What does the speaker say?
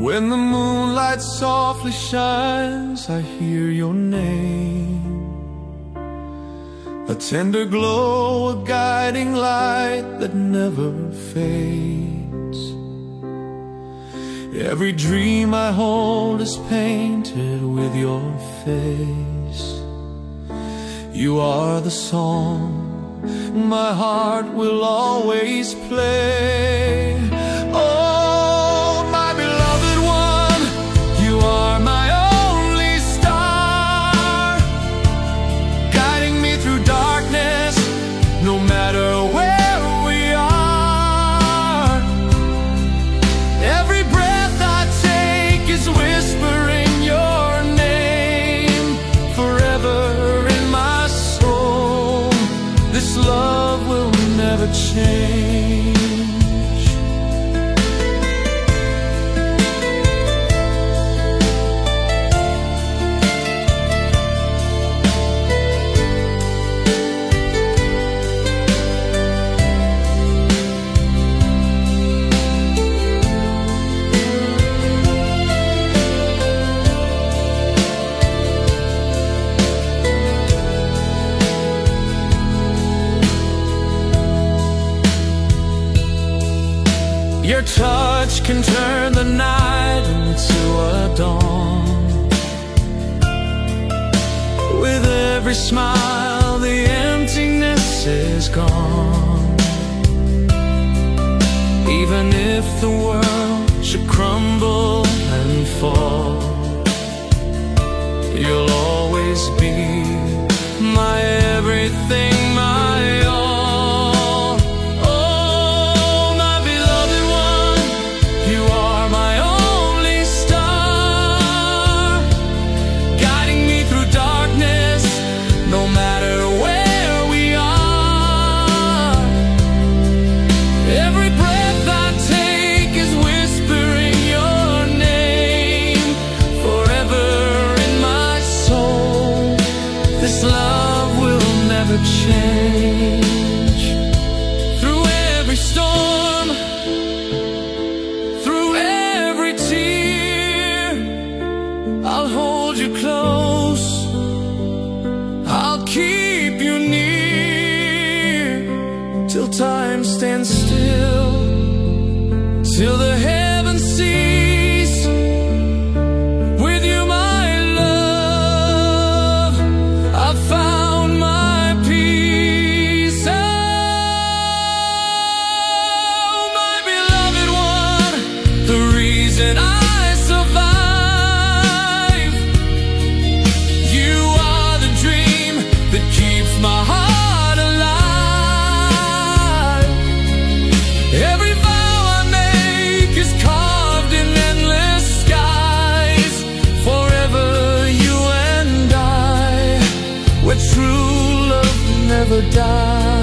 When the moonlight softly shines, I hear your name. A tender glow, a guiding light that never fades. Every dream I hold is painted with your face. You are the song my heart will always play. Your touch can turn the night into a dawn. With every smile, the emptiness is gone. Even if the world should crumble and fall, you'll never change. Through every storm, through every tear, I'll hold you close. I'll keep you near till time stands still, till the true love never dies.